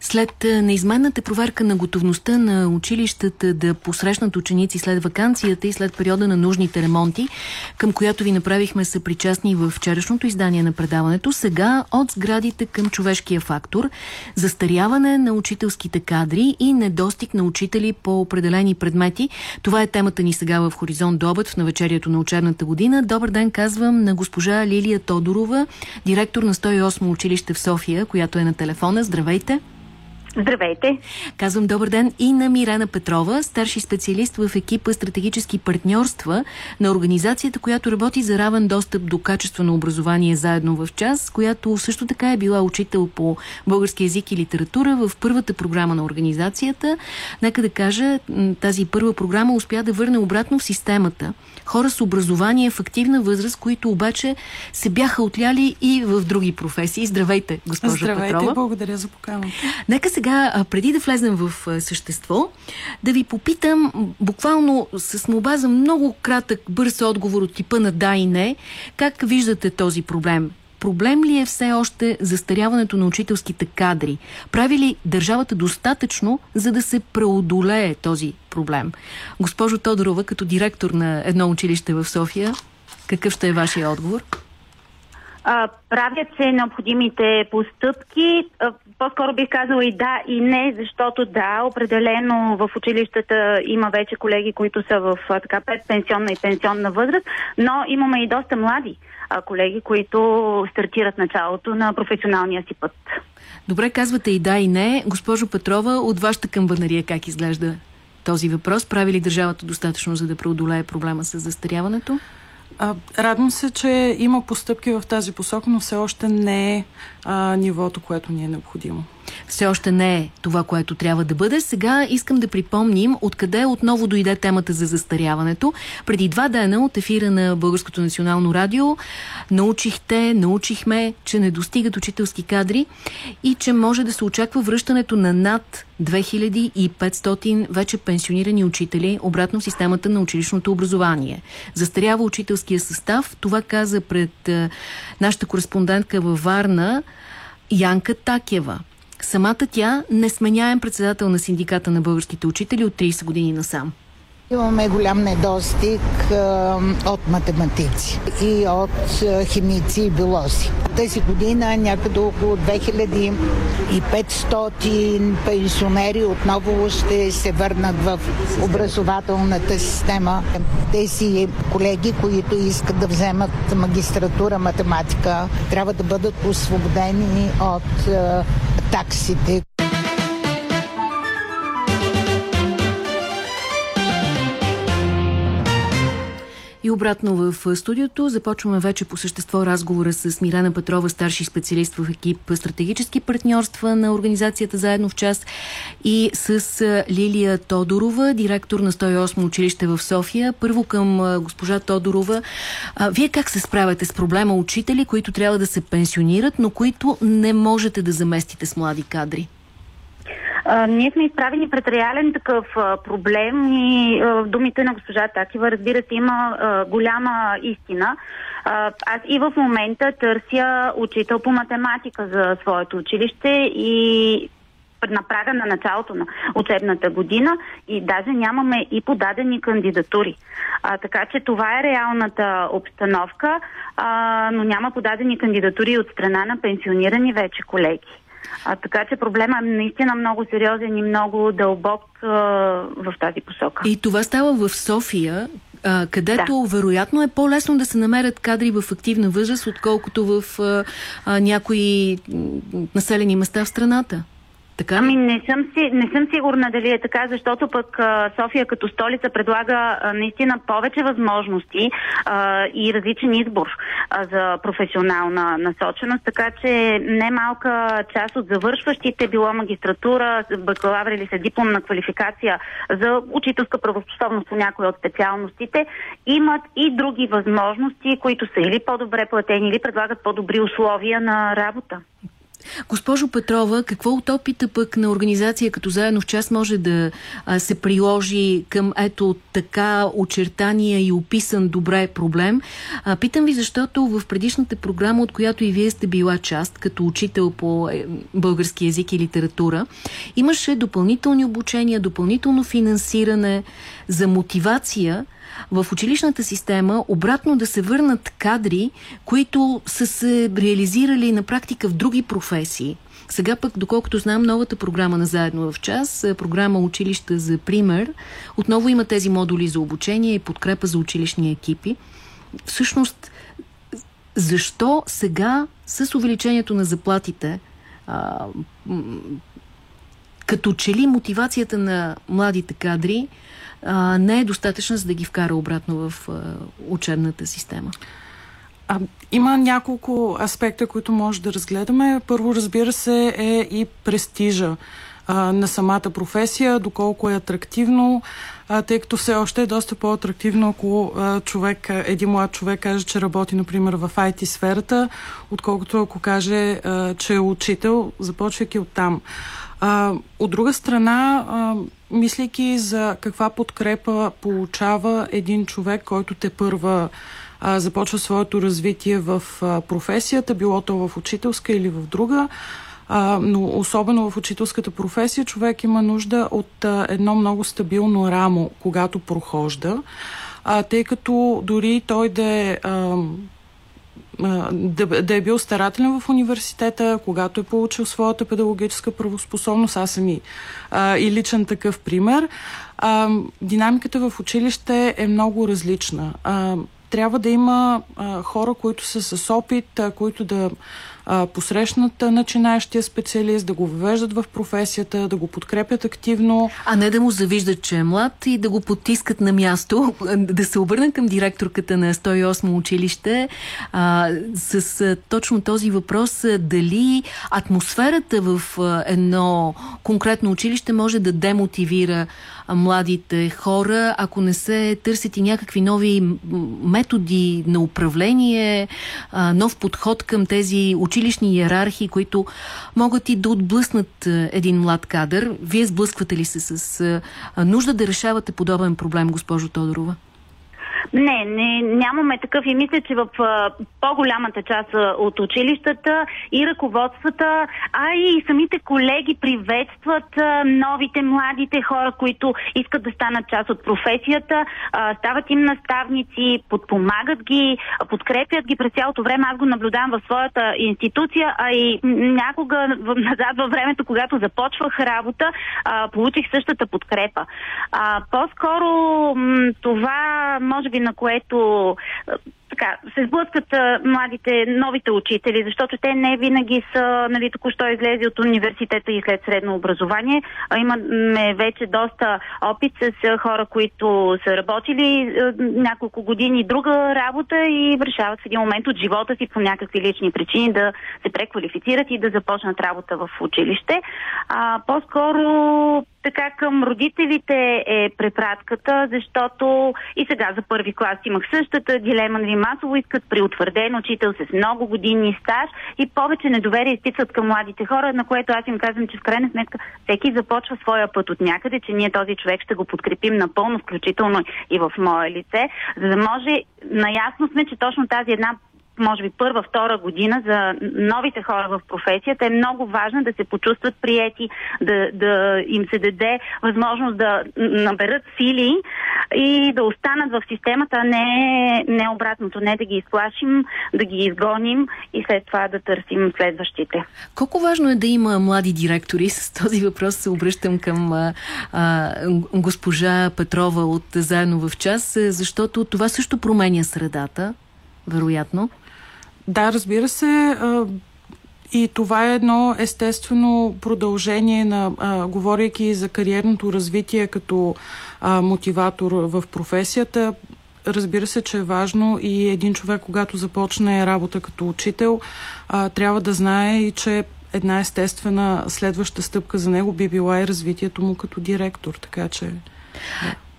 След неизменната проверка на готовността на училищата да посрещнат ученици след вакансията и след периода на нужните ремонти, към която ви направихме съпричастни в вчерашното издание на предаването, сега от сградите към човешкия фактор, застаряване на учителските кадри и недостиг на учители по определени предмети. Това е темата ни сега в Хоризонт до обед в навечерието на учебната година. Добър ден казвам на госпожа Лилия Тодорова, директор на 108 училище в София, която е на телефона. Здравейте! Здравейте! Казвам добър ден и на Мирана Петрова, старши специалист в екипа стратегически партньорства на организацията, която работи за равен достъп до качествено образование заедно в час, която също така е била учител по български язик и литература в първата програма на организацията. Нека да кажа, тази първа програма успя да върне обратно в системата хора с образование в активна възраст, които обаче се бяха отляли и в други професии. Здравейте, госпожо Здравейте, Петрова. благодаря за поканата. Нека сега, преди да влезем в същество, да ви попитам буквално с моба за много кратък, бърз отговор от типа на да и не, как виждате този проблем? Проблем ли е все още застаряването на учителските кадри? Прави ли държавата достатъчно, за да се преодолее този проблем? Госпожо Тодорова, като директор на едно училище в София, какъв ще е вашия отговор? А, правят се необходимите постъпки. По-скоро бих казала и да, и не, защото да, определено в училищата има вече колеги, които са в така предпенсионна и пенсионна възраст, но имаме и доста млади а, колеги, които стартират началото на професионалния си път. Добре, казвате и да, и не. Госпожо Петрова, от вашата камбанария как изглежда този въпрос? Прави ли държавата достатъчно, за да преодолее проблема с застаряването? А, радвам се, че има постъпки в тази посока, но все още не е а, нивото, което ни е необходимо все още не е това, което трябва да бъде. Сега искам да припомним откъде отново дойде темата за застаряването. Преди два дена от ефира на Българското национално радио научихте, научихме, че не достигат учителски кадри и че може да се очаква връщането на над 2500 вече пенсионирани учители обратно в системата на училищното образование. Застарява учителския състав. Това каза пред нашата кореспондентка във Варна Янка Такева. Самата тя несменяем председател на синдиката на българските учители от 30 години насам. Имаме голям недостиг а, от математици и от а, химици и билоси. Тази година някъде около 2500 пенсионери отново ще се върнат в образователната система. Тези колеги, които искат да вземат магистратура математика, трябва да бъдат освободени от а, таксите. И обратно в студиото започваме вече по същество разговора с Мирана Петрова, старши специалист в екип стратегически партньорства на организацията Заедно в час и с Лилия Тодорова, директор на 108 училище в София. Първо към госпожа Тодорова. Вие как се справяте с проблема учители, които трябва да се пенсионират, но които не можете да заместите с млади кадри? А, ние сме изправени пред реален такъв а, проблем и а, думите на госпожа Такива, разбира се, има а, голяма истина. А, аз и в момента търся учител по математика за своето училище и на прага на началото на учебната година и даже нямаме и подадени кандидатури. А, така че това е реалната обстановка, а, но няма подадени кандидатури от страна на пенсионирани вече колеги. А, така че проблема е наистина много сериозен и много дълбок а, в тази посока. И това става в София, а, където да. вероятно е по-лесно да се намерят кадри в активна възраст, отколкото в а, а, някои населени места в страната. Така? Ами не съм, си, не съм сигурна дали е така, защото пък а, София като столица предлага а, наистина повече възможности а, и различен избор а, за професионална насоченост, така че не малка част от завършващите, било магистратура, бакалавър или са дипломна квалификация за учителска правоспособност по някои от специалностите, имат и други възможности, които са или по-добре платени, или предлагат по-добри условия на работа. Госпожо Петрова, какво от опита пък на организация като Заедно в час може да а, се приложи към ето така очертания и описан добре проблем? А, питам ви, защото в предишната програма, от която и вие сте била част, като учител по е, български язик и литература, имаше допълнителни обучения, допълнително финансиране за мотивация в училищната система обратно да се върнат кадри, които са се реализирали на практика в други професии. Сега пък, доколкото знам, новата програма на Заедно в час, е програма Училища за пример, отново има тези модули за обучение и подкрепа за училищни екипи. Всъщност, защо сега с увеличението на заплатите а, като че ли мотивацията на младите кадри а, не е достатъчна, за да ги вкара обратно в а, учебната система? А, има няколко аспекта, които може да разгледаме. Първо, разбира се, е и престижа а, на самата професия, доколко е атрактивно, а, тъй като все още е доста по-атрактивно, ако а, човек, един млад човек каже, че работи, например, в IT сферата, отколкото ако каже, а, че е учител, започвайки от там. А, от друга страна, а, мислейки за каква подкрепа получава един човек, който те първа а, започва своето развитие в а, професията, било то в учителска или в друга, а, но особено в учителската професия човек има нужда от а, едно много стабилно рамо, когато прохожда, а, тъй като дори той да е а, да, да е бил старателен в университета, когато е получил своята педагогическа правоспособност. Аз съм и, а, и личен такъв пример. А, динамиката в училище е много различна. А, трябва да има а, хора, които са с опит, а, които да а, посрещнат начинаещия специалист, да го въвеждат в професията, да го подкрепят активно. А не да му завиждат, че е млад и да го потискат на място. Да се обърна към директорката на 108 училище а, с а, точно този въпрос. А, дали атмосферата в а, едно конкретно училище може да демотивира младите хора, ако не се търсят и някакви нови методи на управление, нов подход към тези училищни иерархии, които могат и да отблъснат един млад кадър. Вие сблъсквате ли се с нужда да решавате подобен проблем, госпожо Тодорова? Не, не, нямаме такъв и мисля, че в по-голямата част от училищата и ръководствата, а и самите колеги приветстват новите младите хора, които искат да станат част от професията, стават им наставници, подпомагат ги, подкрепят ги през цялото време. Аз го наблюдавам в своята институция, а и някога назад във времето, когато започвах работа, получих същата подкрепа. По-скоро това може би на което така, се сблъскат а, младите, новите учители, защото те не винаги са, нали, току-що излезли от университета и след средно образование. А имаме вече доста опит с а, хора, които са работили а, няколко години друга работа и решават в един момент от живота си по някакви лични причини да се преквалифицират и да започнат работа в училище. А, по-скоро така към родителите е препратката, защото и сега за първи клас имах същата дилема, нали, масово искат при утвърден учител с много години стаж и повече недоверие изпитват към младите хора, на което аз им казвам, че в крайна сметка всеки започва своя път от някъде, че ние този човек ще го подкрепим напълно, включително и в мое лице, за да може, наясно сме, че точно тази една може би първа, втора година за новите хора в професията е много важно да се почувстват приети, да, да им се даде възможност да наберат сили и да останат в системата, а не, не обратното, не да ги изплашим, да ги изгоним и след това да търсим следващите. Колко важно е да има млади директори? С този въпрос се обръщам към а, а, госпожа Петрова от Заедно в час, защото това също променя средата, вероятно. Да, разбира се. И това е едно естествено продължение на, а, говорейки за кариерното развитие като а, мотиватор в професията. Разбира се, че е важно и един човек, когато започне работа като учител, а, трябва да знае и, че една естествена следваща стъпка за него би била и развитието му като директор. Така че.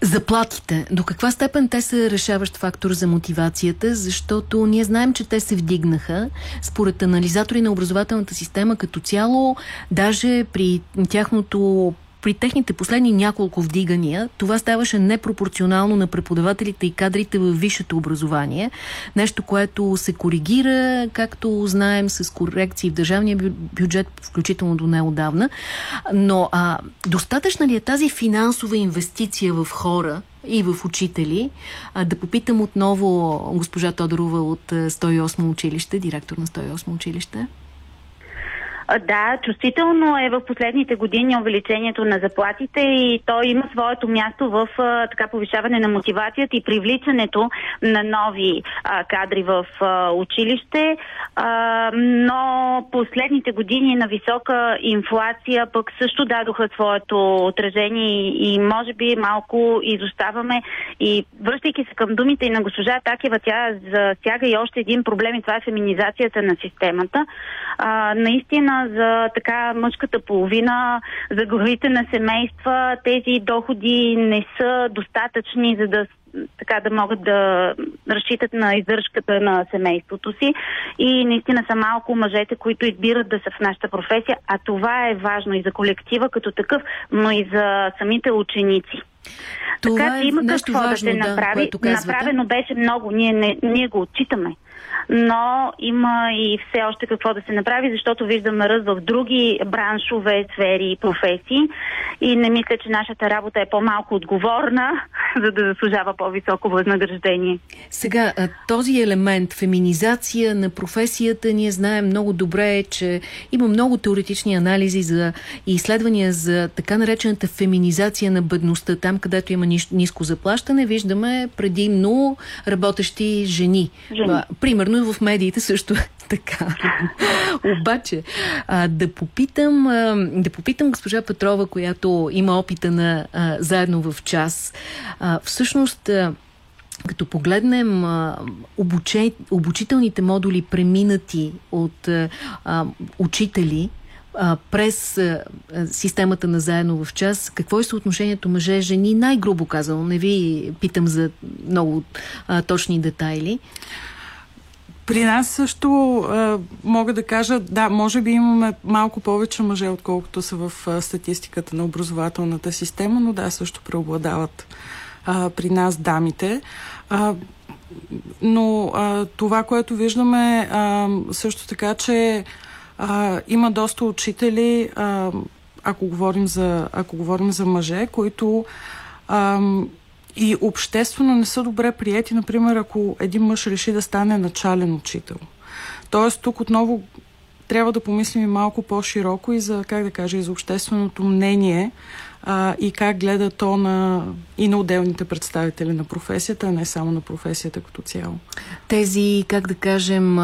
Заплатите. До каква степен те са решаващ фактор за мотивацията, защото ние знаем, че те се вдигнаха според анализатори на образователната система като цяло, даже при тяхното при техните последни няколко вдигания това ставаше непропорционално на преподавателите и кадрите в висшето образование. Нещо, което се коригира, както знаем, с корекции в държавния бюджет, включително до неодавна. Но а, достатъчна ли е тази финансова инвестиция в хора, и в учители. А, да попитам отново госпожа Тодорова от 108 училище, директор на 108 училище. Да, чувствително е в последните години увеличението на заплатите и то има своето място в така повишаване на мотивацията и привличането на нови а, кадри в а, училище. А, но последните години на висока инфлация пък също дадоха своето отражение и може би малко изоставаме. И връщайки се към думите и на госпожа Такева, тя засяга и още един проблем и това е феминизацията на системата. А, наистина за така мъжката половина, за главите на семейства. Тези доходи не са достатъчни, за да така да могат да разчитат на издръжката на семейството си. И наистина са малко мъжете, които избират да са в нашата професия, а това е важно и за колектива като такъв, но и за самите ученици. Това така че има е какво важно, да се направи. Да, Направено беше много, ние, не, ние го отчитаме но има и все още какво да се направи, защото виждаме ръст в други браншове, сфери и професии и не мисля, че нашата работа е по-малко отговорна, за да заслужава по-високо възнаграждение. Сега, този елемент, феминизация на професията, ние знаем много добре, че има много теоретични анализи за изследвания за така наречената феминизация на бедността. Там, където има ниско заплащане, виждаме предимно работещи жени. жени. Примерно в медиите също е така. Обаче, а, да, попитам, а, да попитам госпожа Петрова, която има опита на а, заедно в час. А, всъщност, а, като погледнем а, обуче, обучителните модули, преминати от а, учители, а, през а, системата на заедно в час, какво е съотношението мъже-жени, най-грубо казано, не ви питам за много а, точни детайли. При нас също а, мога да кажа, да, може би имаме малко повече мъже, отколкото са в а, статистиката на образователната система, но да, също преобладават а, при нас дамите. А, но а, това, което виждаме а, също така, че а, има доста учители, а, ако, говорим за, ако говорим за мъже, които а, и обществено не са добре прияти, например, ако един мъж реши да стане начален учител. Тоест, тук отново трябва да помислим и малко по-широко и за, как да кажа, и за общественото мнение а, и как гледа то на, и на отделните представители на професията, а не само на професията като цяло. Тези, как да кажем,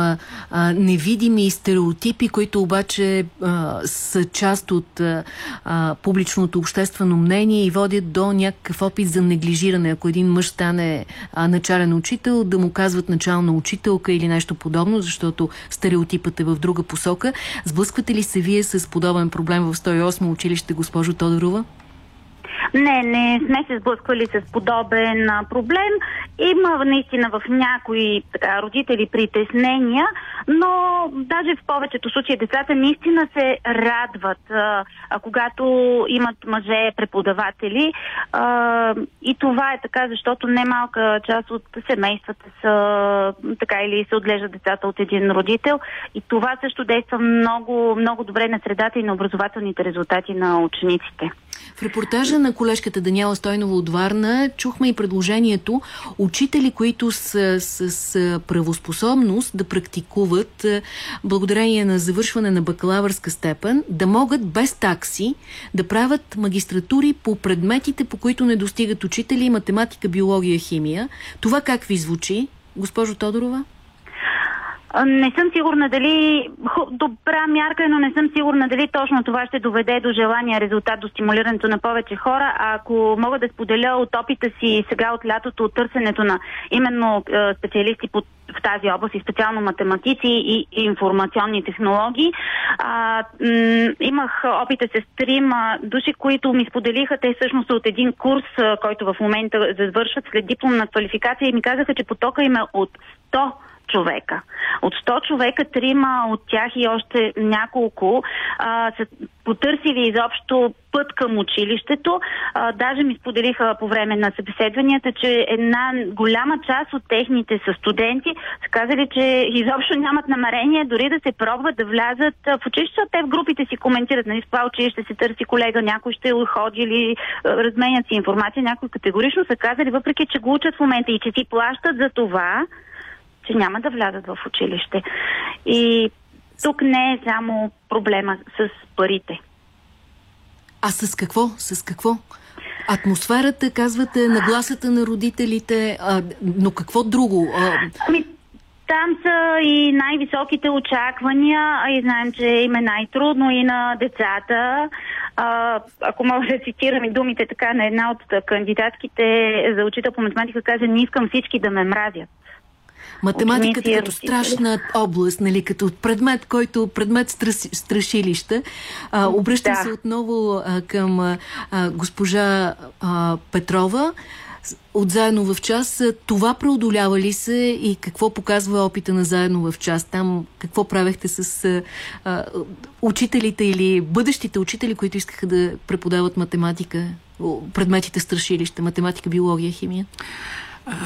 невидими стереотипи, които обаче а, са част от а, публичното обществено мнение и водят до някакъв опит за неглижиране. Ако един мъж стане а, начален учител, да му казват начална учителка или нещо подобно, защото стереотипът е в друга посока. Сблъсквате ли се вие с подобен проблем в 108 училище, госпожо Тодорова? Не, не сме се сблъсквали с подобен проблем. Има наистина в някои така, родители притеснения, но даже в повечето случаи децата наистина се радват, а, а, когато имат мъже преподаватели. А, и това е така, защото немалка част от семействата са така или се отглеждат децата от един родител. И това също действа много, много добре на средата и на образователните резултати на учениците. В репортажа на колежката Даниела Стойнова от Варна чухме и предложението учители, които са с правоспособност да практикуват благодарение на завършване на бакалавърска степен, да могат без такси да правят магистратури по предметите, по които не достигат учители, математика, биология, химия. Това как ви звучи, госпожо Тодорова? Не съм сигурна дали добра мярка, е, но не съм сигурна дали точно това ще доведе до желания резултат, до стимулирането на повече хора. А ако мога да споделя от опита си сега от лятото, от търсенето на именно специалисти по в тази област и специално математици и информационни технологии. А, м- имах опита с трима души, които ми споделиха, те всъщност от един курс, който в момента завършват след дипломна квалификация и ми казаха, че потока им е от 100 човека. От 100 човека, трима от тях и още няколко а, са потърсили изобщо път към училището. А, даже ми споделиха по време на събеседванията, че една голяма част от техните са студенти са казали, че изобщо нямат намерение дори да се пробват да влязат в училище, те в групите си коментират, нали, в това училище се търси колега, някой ще ходи или разменят си информация, някой категорично са казали, въпреки че го учат в момента и че си плащат за това, че няма да влязат в училище. И тук не е само проблема с парите. А с какво? С какво? Атмосферата, казвате, нагласата на родителите, а, но какво друго? А... Ами, там са и най-високите очаквания, а и знаем, че им е най-трудно и на децата. А, ако мога да цитирам и думите така на една от кандидатките за учител по математика, каза, не искам всички да ме мразят. Математиката като страшна област, нали, като предмет, който предмет страс, страшилища. А, обръщам да. се отново а, към а, госпожа а, Петрова от Заедно в час. Това преодолява ли се и какво показва опита на Заедно в час? Там какво правехте с а, учителите или бъдещите учители, които искаха да преподават математика, предметите страшилища, математика, биология, химия?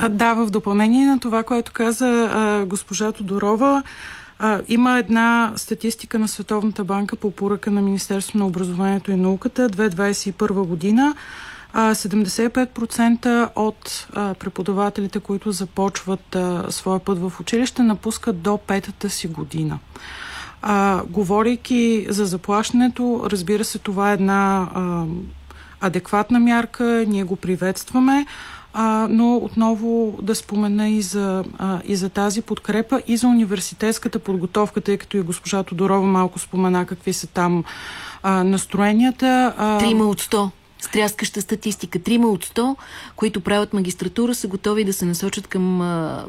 Да, в допълнение на това, което каза а, госпожа Тодорова, а, има една статистика на Световната банка по поръка на Министерство на образованието и науката 2021 година. А, 75% от преподавателите, които започват своя път в училище, напускат до петата си година. А, говорейки за заплащането, разбира се, това е една адекватна мярка, ние го приветстваме а, но отново да спомена и за, а, и за тази подкрепа и за университетската подготовка, тъй като и госпожа Тодорова малко спомена какви са там а, настроенията. Трима от сто стряскаща статистика. Трима от 100, които правят магистратура, са готови да се насочат към а,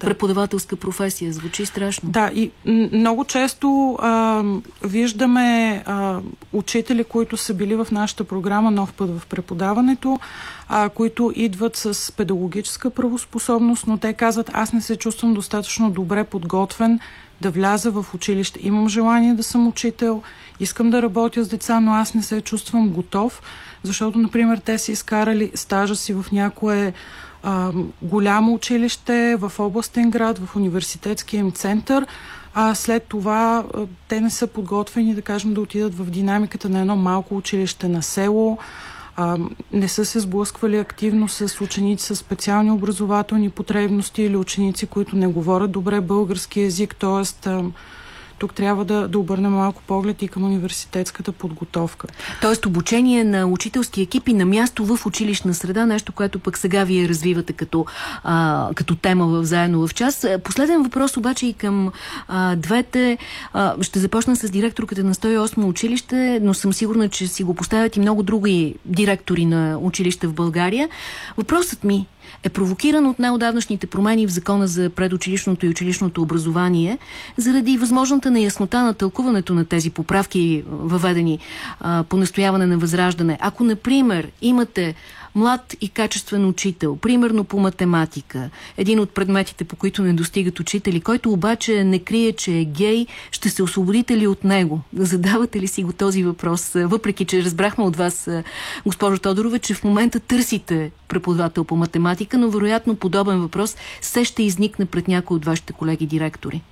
да. преподавателска професия. Звучи страшно. Да, и много често а, виждаме а, учители, които са били в нашата програма Нов път в преподаването, а, които идват с педагогическа правоспособност, но те казват, аз не се чувствам достатъчно добре подготвен да вляза в училище. Имам желание да съм учител, искам да работя с деца, но аз не се чувствам готов, защото, например, те са изкарали стажа си в някое а, голямо училище, в областен град, в университетския им център, а след това а, те не са подготвени, да кажем, да отидат в динамиката на едно малко училище на село, а, не са се сблъсквали активно с ученици с специални образователни потребности или ученици, които не говорят добре български язик, т.е тук трябва да, да обърнем малко поглед и към университетската подготовка. Тоест обучение на учителски екипи на място в училищна среда, нещо, което пък сега вие развивате като, а, като тема в Заедно в час. Последен въпрос обаче и към а, двете. А, ще започна с директорката на 108 училище, но съм сигурна, че си го поставят и много други директори на училища в България. Въпросът ми е провокиран от неодавнашните промени в закона за предучилищното и училищното образование, заради възможната неяснота на тълкуването на тези поправки, въведени а, по настояване на възраждане. Ако, например, имате млад и качествен учител, примерно по математика, един от предметите, по които не достигат учители, който обаче не крие, че е гей, ще се освободите ли от него? Задавате ли си го този въпрос? Въпреки, че разбрахме от вас, госпожо Тодорова, че в момента търсите преподавател по математика, но вероятно подобен въпрос се ще изникне пред някой от вашите колеги директори.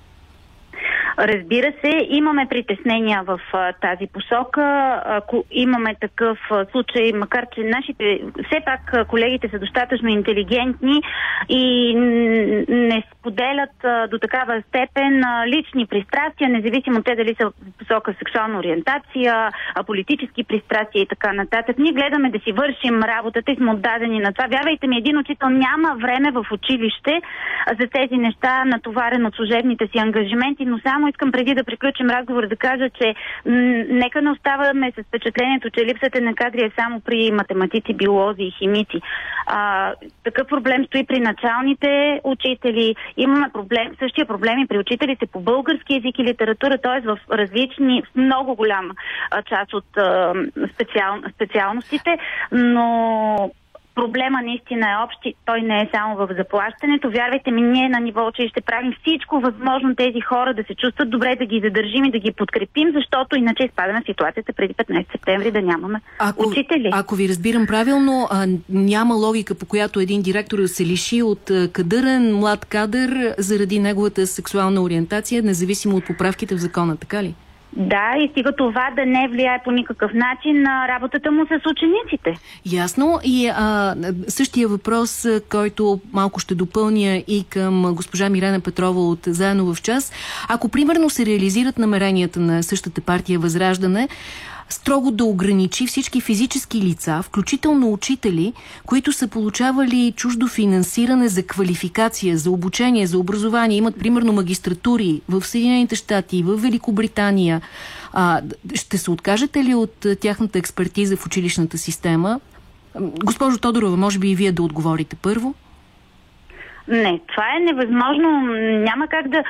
Разбира се, имаме притеснения в а, тази посока. Ако имаме такъв а, случай, макар че нашите, все пак колегите са достатъчно интелигентни и не споделят а, до такава степен а, лични пристрастия, независимо те дали са в посока сексуална ориентация, а, политически пристрастия и така нататък. Ние гледаме да си вършим работата и сме отдадени на това. Вярвайте ми, един учител няма време в училище за тези неща, натоварен от служебните си ангажименти, но само искам преди да приключим разговор да кажа, че нека не оставаме с впечатлението, че липсата на кадри е само при математици, биолози и химици. А, такъв проблем стои при началните учители. Имаме проблем, същия проблем и при учителите по български язик и литература, т.е. в различни, в много голяма част от а, специал, специалностите, но проблема наистина е общ той не е само в заплащането. Вярвайте ми, ние на ниво училище правим всичко възможно тези хора да се чувстват добре, да ги задържим и да ги подкрепим, защото иначе изпадаме в ситуацията преди 15 септември да нямаме ако, учители. Ако ви разбирам правилно, а, няма логика по която един директор се лиши от кадърен млад кадър заради неговата сексуална ориентация, независимо от поправките в закона, така ли? Да, и стига това да не влияе по никакъв начин на работата му с учениците. Ясно. И а, същия въпрос, който малко ще допълня и към госпожа Мирена Петрова от Заедно в час. Ако примерно се реализират намеренията на същата партия Възраждане, строго да ограничи всички физически лица, включително учители, които са получавали чуждо финансиране за квалификация, за обучение, за образование, имат примерно магистратури в Съединените щати, в Великобритания. А, ще се откажете ли от тяхната експертиза в училищната система? Госпожо Тодорова, може би и вие да отговорите първо. Не, това е невъзможно. Няма как да...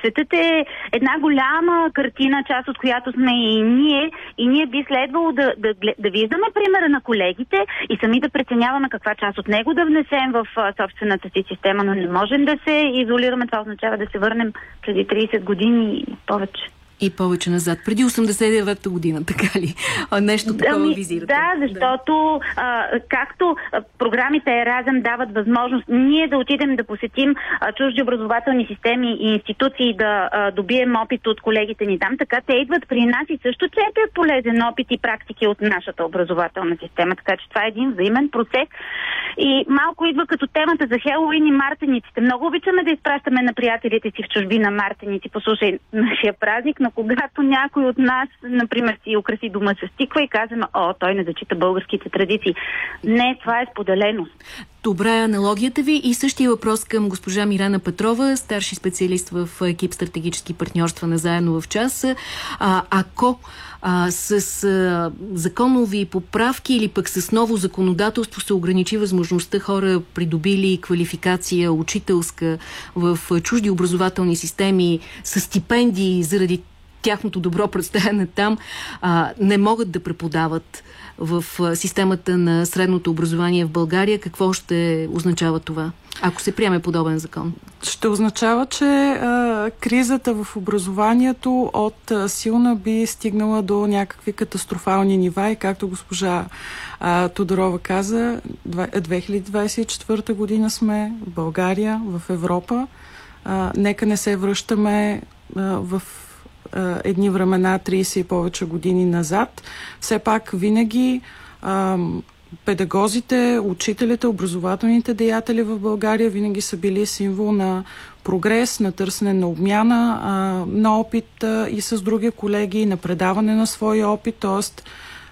Светът е една голяма картина, част от която сме и ние. И ние би следвало да, да, да виждаме примера на колегите и сами да преценяваме каква част от него да внесем в собствената си система, но не можем да се изолираме. Това означава да се върнем преди 30 години и повече. И повече назад. Преди 89-та година, така ли? Нещо такова ами, визирате. Да, защото да. А, както програмите Еразъм дават възможност ние да отидем да посетим а, чужди образователни системи и институции да а, добием опит от колегите ни там, така те идват при нас и също черпят полезен опит и практики от нашата образователна система. Така че това е един взаимен процес. И малко идва като темата за Хелоуин и мартениците. Много обичаме да изпращаме на приятелите си в чужби на мартеници. Послушай нашия празник, но когато някой от нас, например, си украси дома с стиква и казваме, о, той не зачита българските традиции. Не, това е споделеност. Добра е аналогията ви и същия въпрос към госпожа Мирана Петрова, старши специалист в екип стратегически партньорства на Заедно в час. А, ако а, с а, законови поправки или пък с ново законодателство се ограничи възможността хора придобили квалификация учителска в чужди образователни системи с стипендии заради тяхното добро представяне там, а, не могат да преподават в системата на средното образование в България. Какво ще означава това, ако се приеме подобен закон? Ще означава, че а, кризата в образованието от а, силна би стигнала до някакви катастрофални нива и както госпожа а, Тодорова каза, 2024 година сме в България, в Европа. А, нека не се връщаме а, в едни времена 30 и повече години назад. Все пак винаги а, педагозите, учителите, образователните деятели в България винаги са били символ на прогрес, на търсене на обмяна а, на опит а, и с други колеги, на предаване на своя опит, т.е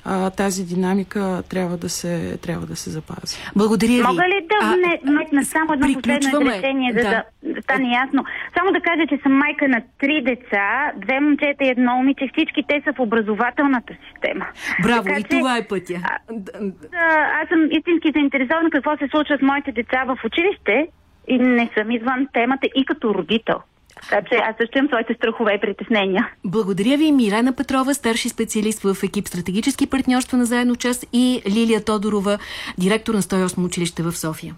а, тази динамика трябва да се, трябва да се запази. Благодаря ви. Мога ли да вметна само едно последно изречение, за да. да стане ясно? Само да кажа, че съм майка на три деца, две момчета и едно момиче. Всички те са в образователната система. Браво, така, и това е пътя. А, аз съм истински заинтересована какво се случва с моите деца в училище и не съм извън темата и като родител. Така че аз също имам своите страхове и притеснения. Благодаря ви, Мирана Петрова, старши специалист в екип стратегически партньорства на Заедно част и Лилия Тодорова, директор на 108 училище в София.